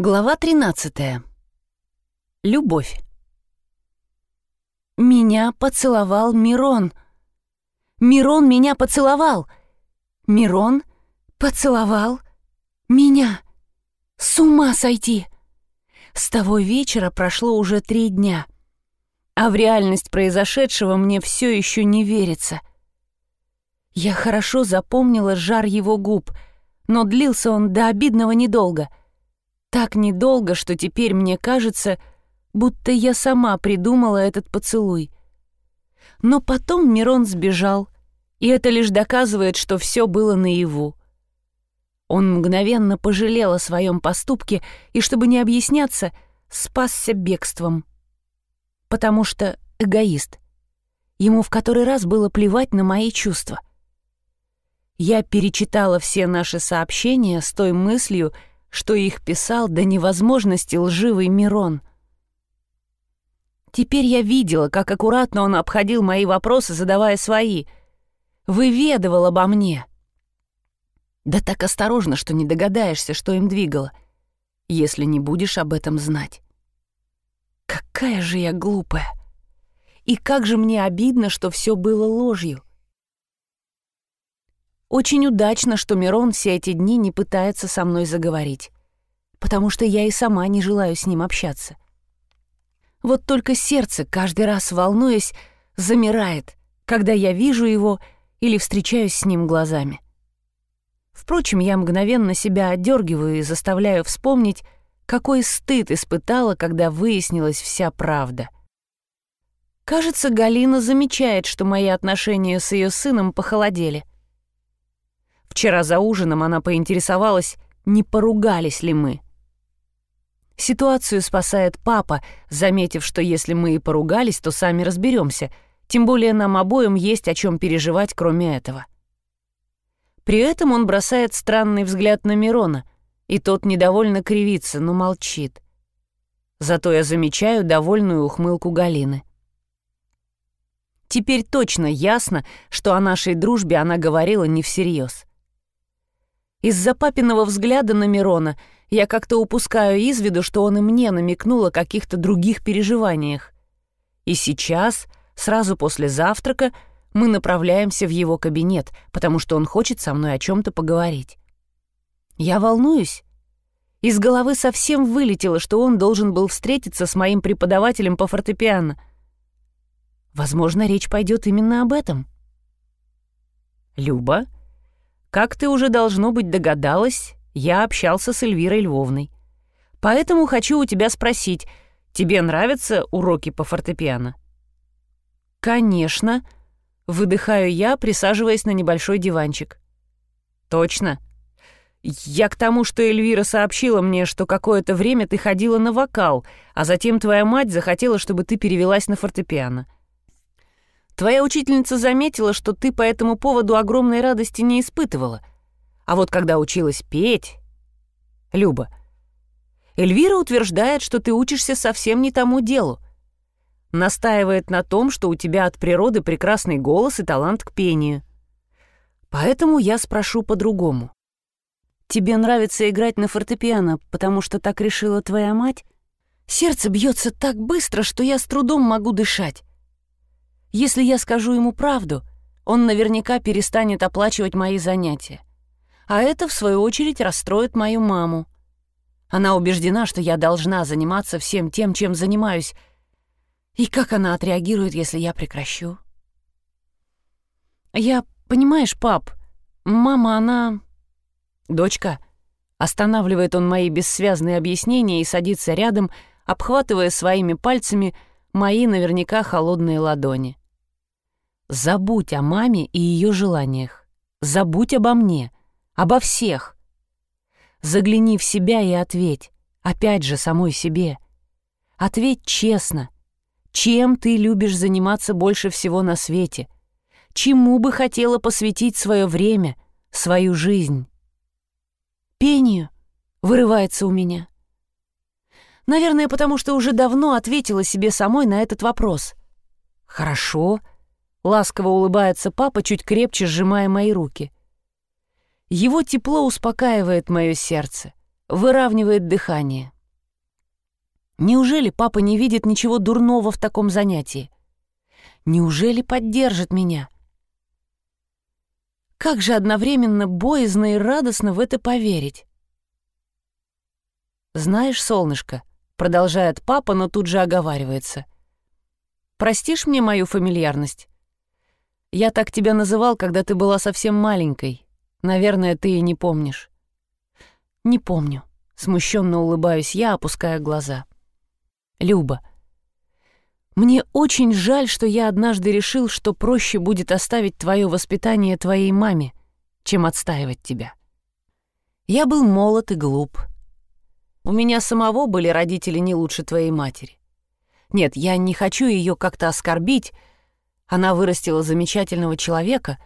Глава 13. Любовь. Меня поцеловал Мирон. Мирон меня поцеловал. Мирон поцеловал меня. С ума сойти! С того вечера прошло уже три дня, а в реальность произошедшего мне все еще не верится. Я хорошо запомнила жар его губ, но длился он до обидного недолго — так недолго, что теперь мне кажется, будто я сама придумала этот поцелуй. Но потом Мирон сбежал, и это лишь доказывает, что все было наяву. Он мгновенно пожалел о своем поступке и, чтобы не объясняться, спасся бегством. Потому что эгоист. Ему в который раз было плевать на мои чувства. Я перечитала все наши сообщения с той мыслью, что их писал до невозможности лживый Мирон. Теперь я видела, как аккуратно он обходил мои вопросы, задавая свои. Выведывал обо мне. Да так осторожно, что не догадаешься, что им двигало, если не будешь об этом знать. Какая же я глупая! И как же мне обидно, что все было ложью. Очень удачно, что Мирон все эти дни не пытается со мной заговорить, потому что я и сама не желаю с ним общаться. Вот только сердце, каждый раз волнуясь, замирает, когда я вижу его или встречаюсь с ним глазами. Впрочем, я мгновенно себя отдергиваю и заставляю вспомнить, какой стыд испытала, когда выяснилась вся правда. Кажется, Галина замечает, что мои отношения с ее сыном похолодели — Вчера за ужином она поинтересовалась, не поругались ли мы. Ситуацию спасает папа, заметив, что если мы и поругались, то сами разберемся, тем более нам обоим есть о чем переживать, кроме этого. При этом он бросает странный взгляд на Мирона, и тот недовольно кривится, но молчит. Зато я замечаю довольную ухмылку Галины. Теперь точно ясно, что о нашей дружбе она говорила не всерьез. Из-за папиного взгляда на Мирона я как-то упускаю из виду, что он и мне намекнул о каких-то других переживаниях. И сейчас, сразу после завтрака, мы направляемся в его кабинет, потому что он хочет со мной о чем-то поговорить. Я волнуюсь. Из головы совсем вылетело, что он должен был встретиться с моим преподавателем по фортепиано. Возможно, речь пойдет именно об этом. «Люба?» Как ты уже, должно быть, догадалась, я общался с Эльвирой Львовной. Поэтому хочу у тебя спросить, тебе нравятся уроки по фортепиано?» «Конечно», — выдыхаю я, присаживаясь на небольшой диванчик. «Точно. Я к тому, что Эльвира сообщила мне, что какое-то время ты ходила на вокал, а затем твоя мать захотела, чтобы ты перевелась на фортепиано. Твоя учительница заметила, что ты по этому поводу огромной радости не испытывала. А вот когда училась петь... Люба, Эльвира утверждает, что ты учишься совсем не тому делу. Настаивает на том, что у тебя от природы прекрасный голос и талант к пению. Поэтому я спрошу по-другому. Тебе нравится играть на фортепиано, потому что так решила твоя мать? Сердце бьется так быстро, что я с трудом могу дышать. Если я скажу ему правду, он наверняка перестанет оплачивать мои занятия. А это, в свою очередь, расстроит мою маму. Она убеждена, что я должна заниматься всем тем, чем занимаюсь. И как она отреагирует, если я прекращу? Я, понимаешь, пап, мама, она... Дочка, останавливает он мои бессвязные объяснения и садится рядом, обхватывая своими пальцами мои наверняка холодные ладони. Забудь о маме и ее желаниях. Забудь обо мне, обо всех. Загляни в себя и ответь, опять же самой себе. Ответь честно. Чем ты любишь заниматься больше всего на свете? Чему бы хотела посвятить свое время, свою жизнь? Пению вырывается у меня. Наверное, потому что уже давно ответила себе самой на этот вопрос. Хорошо, Ласково улыбается папа, чуть крепче сжимая мои руки. Его тепло успокаивает мое сердце. выравнивает дыхание. Неужели папа не видит ничего дурного в таком занятии? Неужели поддержит меня? Как же одновременно боязно и радостно в это поверить? «Знаешь, солнышко», — продолжает папа, но тут же оговаривается. «Простишь мне мою фамильярность? Я так тебя называл, когда ты была совсем маленькой. Наверное, ты и не помнишь». «Не помню», — смущенно улыбаюсь я, опуская глаза. «Люба, мне очень жаль, что я однажды решил, что проще будет оставить твое воспитание твоей маме, чем отстаивать тебя. Я был молод и глуп. У меня самого были родители не лучше твоей матери. Нет, я не хочу ее как-то оскорбить. Она вырастила замечательного человека,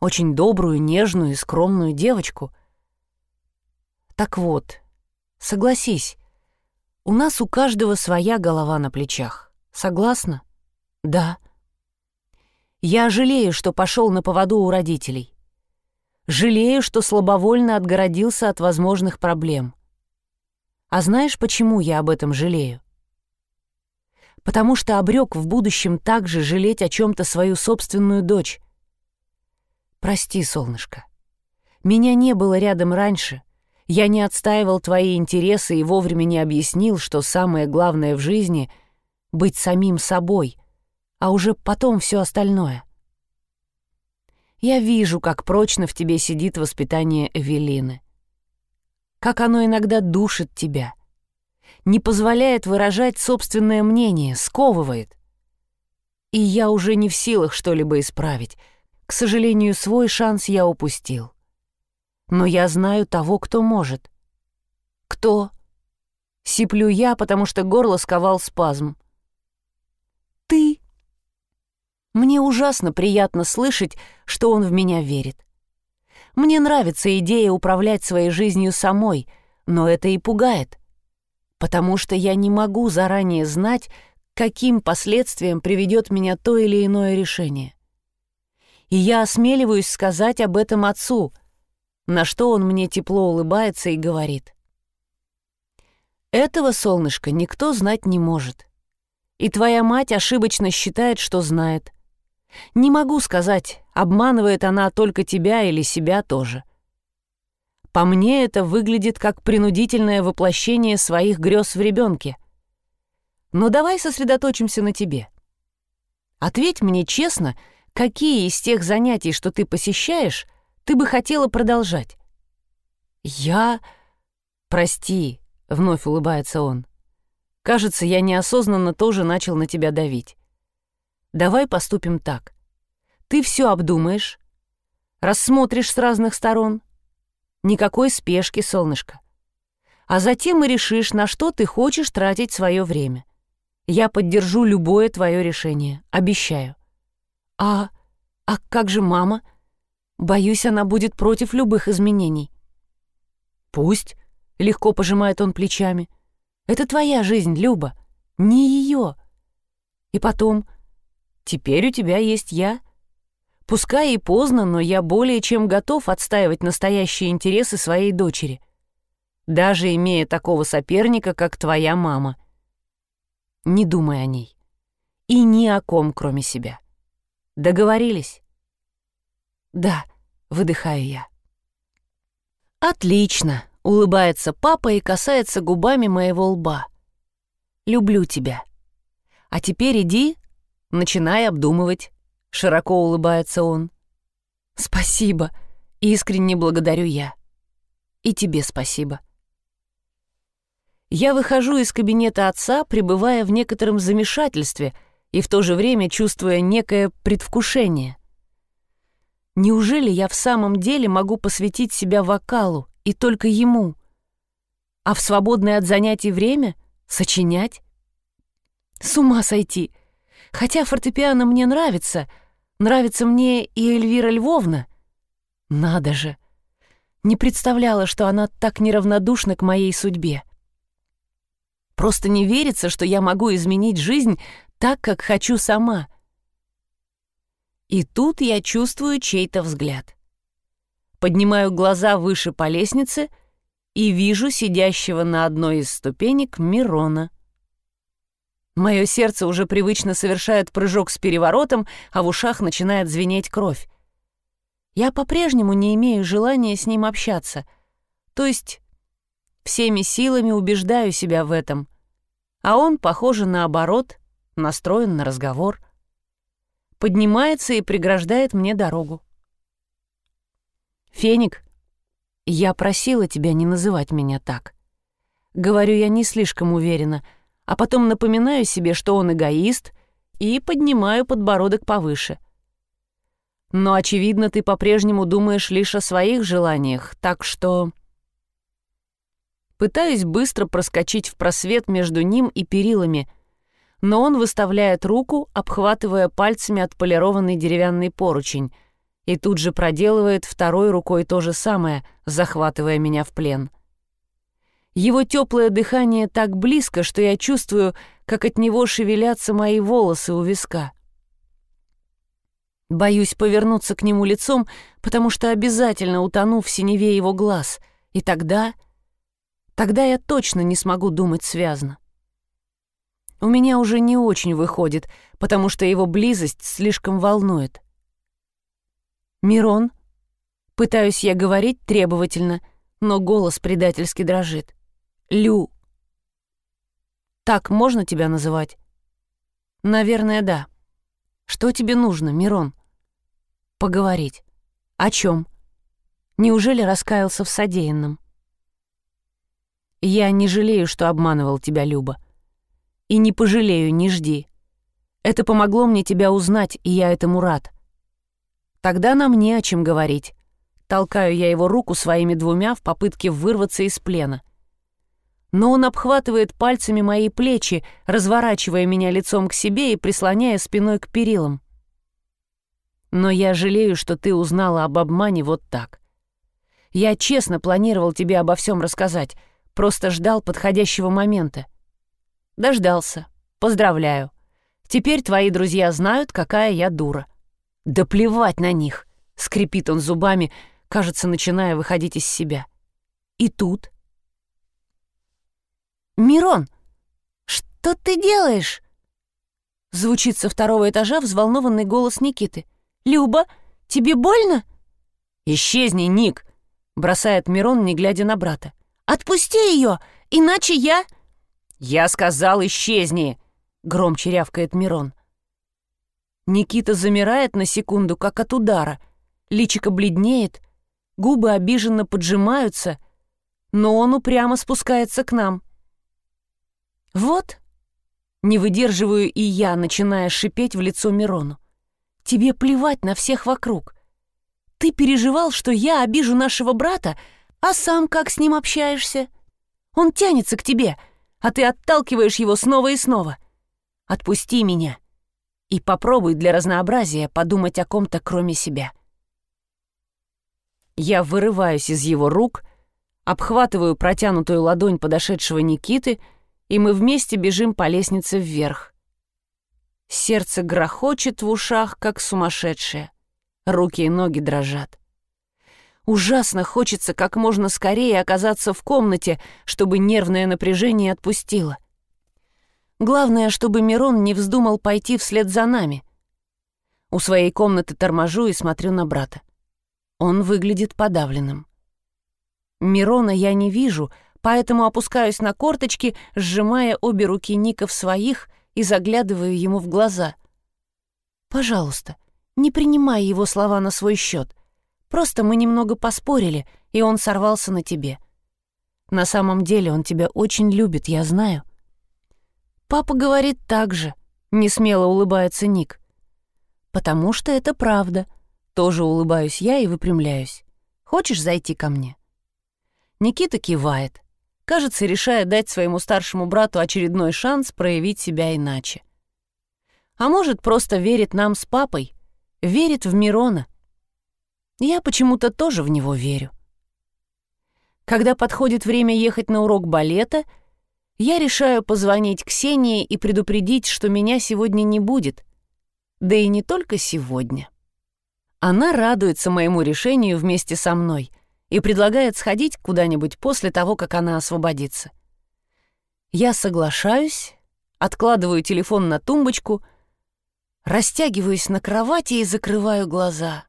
очень добрую, нежную и скромную девочку. Так вот, согласись, у нас у каждого своя голова на плечах. Согласна? Да. Я жалею, что пошел на поводу у родителей. Жалею, что слабовольно отгородился от возможных проблем. А знаешь, почему я об этом жалею? Потому что обрек в будущем также жалеть о чем-то свою собственную дочь. Прости, солнышко. Меня не было рядом раньше. Я не отстаивал твои интересы и вовремя не объяснил, что самое главное в жизни — быть самим собой, а уже потом все остальное. Я вижу, как прочно в тебе сидит воспитание Эвелины. Как оно иногда душит тебя. Не позволяет выражать собственное мнение, сковывает. И я уже не в силах что-либо исправить. К сожалению, свой шанс я упустил. Но я знаю того, кто может. Кто? Сиплю я, потому что горло сковал спазм ты. Мне ужасно приятно слышать, что он в меня верит. Мне нравится идея управлять своей жизнью самой, но это и пугает, потому что я не могу заранее знать, каким последствиям приведет меня то или иное решение. И я осмеливаюсь сказать об этом отцу, на что он мне тепло улыбается и говорит. Этого, солнышко, никто знать не может. И твоя мать ошибочно считает, что знает. Не могу сказать, обманывает она только тебя или себя тоже. По мне это выглядит как принудительное воплощение своих грез в ребенке. Но давай сосредоточимся на тебе. Ответь мне честно, какие из тех занятий, что ты посещаешь, ты бы хотела продолжать? Я... Прости, — вновь улыбается он. Кажется, я неосознанно тоже начал на тебя давить. Давай поступим так. Ты все обдумаешь, рассмотришь с разных сторон. Никакой спешки, солнышко. А затем и решишь, на что ты хочешь тратить свое время. Я поддержу любое твое решение, обещаю. А... а как же мама? Боюсь, она будет против любых изменений. Пусть, — легко пожимает он плечами, — это твоя жизнь, Люба, не ее. И потом, теперь у тебя есть я. Пускай и поздно, но я более чем готов отстаивать настоящие интересы своей дочери, даже имея такого соперника, как твоя мама. Не думай о ней. И ни о ком, кроме себя. Договорились? Да, выдыхаю я. Отлично, Улыбается папа и касается губами моего лба. «Люблю тебя. А теперь иди, начинай обдумывать», — широко улыбается он. «Спасибо», — искренне благодарю я. «И тебе спасибо». Я выхожу из кабинета отца, пребывая в некотором замешательстве и в то же время чувствуя некое предвкушение. Неужели я в самом деле могу посвятить себя вокалу и только ему. А в свободное от занятий время сочинять? С ума сойти! Хотя фортепиано мне нравится, нравится мне и Эльвира Львовна. Надо же! Не представляла, что она так неравнодушна к моей судьбе. Просто не верится, что я могу изменить жизнь так, как хочу сама. И тут я чувствую чей-то взгляд поднимаю глаза выше по лестнице и вижу сидящего на одной из ступенек Мирона. Мое сердце уже привычно совершает прыжок с переворотом, а в ушах начинает звенеть кровь. Я по-прежнему не имею желания с ним общаться. То есть всеми силами убеждаю себя в этом. А он, похоже, наоборот, настроен на разговор. Поднимается и преграждает мне дорогу. «Феник, я просила тебя не называть меня так. Говорю я не слишком уверенно — а потом напоминаю себе, что он эгоист, и поднимаю подбородок повыше. Но, очевидно, ты по-прежнему думаешь лишь о своих желаниях, так что... Пытаюсь быстро проскочить в просвет между ним и перилами, но он выставляет руку, обхватывая пальцами отполированный деревянный поручень, и тут же проделывает второй рукой то же самое, захватывая меня в плен. — его теплое дыхание так близко, что я чувствую, как от него шевелятся мои волосы у виска. Боюсь повернуться к нему лицом, потому что обязательно утону в синеве его глаз, и тогда... Тогда я точно не смогу думать связно. У меня уже не очень выходит, потому что его близость слишком волнует. «Мирон?» Пытаюсь я говорить требовательно, но голос предательски дрожит. Лю. Так можно тебя называть? Наверное, да. Что тебе нужно, Мирон? Поговорить. О чем? Неужели раскаялся в содеянном? Я не жалею, что обманывал тебя, Люба. И не пожалею, не жди. Это помогло мне тебя узнать, и я этому рад. Тогда нам не о чем говорить. Толкаю я его руку своими двумя в попытке вырваться из плена — но он обхватывает пальцами мои плечи, разворачивая меня лицом к себе и прислоняя спиной к перилам. Но я жалею, что ты узнала об обмане вот так. Я честно планировал тебе обо всем рассказать, просто ждал подходящего момента. Дождался. Поздравляю. Теперь твои друзья знают, какая я дура. Да плевать на них, скрипит он зубами, кажется, начиная выходить из себя. И тут «Мирон, что ты делаешь?» Звучит со второго этажа взволнованный голос Никиты. «Люба, тебе больно?» «Исчезни, Ник!» — бросает Мирон, не глядя на брата. «Отпусти ее, иначе я...» «Я сказал, исчезни!» — громче рявкает Мирон. Никита замирает на секунду, как от удара. Личико бледнеет, губы обиженно поджимаются, но он упрямо спускается к нам. «Вот!» Не выдерживаю и я, начиная шипеть в лицо Мирону. «Тебе плевать на всех вокруг. Ты переживал, что я обижу нашего брата, а сам как с ним общаешься? Он тянется к тебе, а ты отталкиваешь его снова и снова. Отпусти меня и попробуй для разнообразия подумать о ком-то кроме себя». Я вырываюсь из его рук, обхватываю протянутую ладонь подошедшего Никиты — и мы вместе бежим по лестнице вверх. Сердце грохочет в ушах, как сумасшедшее. Руки и ноги дрожат. Ужасно хочется как можно скорее оказаться в комнате, чтобы нервное напряжение отпустило. Главное, чтобы Мирон не вздумал пойти вслед за нами. У своей комнаты торможу и смотрю на брата. Он выглядит подавленным. Мирона я не вижу, поэтому опускаюсь на корточки, сжимая обе руки Ника в своих и заглядываю ему в глаза. «Пожалуйста, не принимай его слова на свой счет. Просто мы немного поспорили, и он сорвался на тебе. На самом деле он тебя очень любит, я знаю». «Папа говорит так же», — несмело улыбается Ник. «Потому что это правда». Тоже улыбаюсь я и выпрямляюсь. «Хочешь зайти ко мне?» Никита кивает кажется, решая дать своему старшему брату очередной шанс проявить себя иначе. А может, просто верит нам с папой, верит в Мирона. Я почему-то тоже в него верю. Когда подходит время ехать на урок балета, я решаю позвонить Ксении и предупредить, что меня сегодня не будет. Да и не только сегодня. Она радуется моему решению вместе со мной и предлагает сходить куда-нибудь после того, как она освободится. Я соглашаюсь, откладываю телефон на тумбочку, растягиваюсь на кровати и закрываю глаза.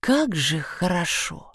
Как же хорошо!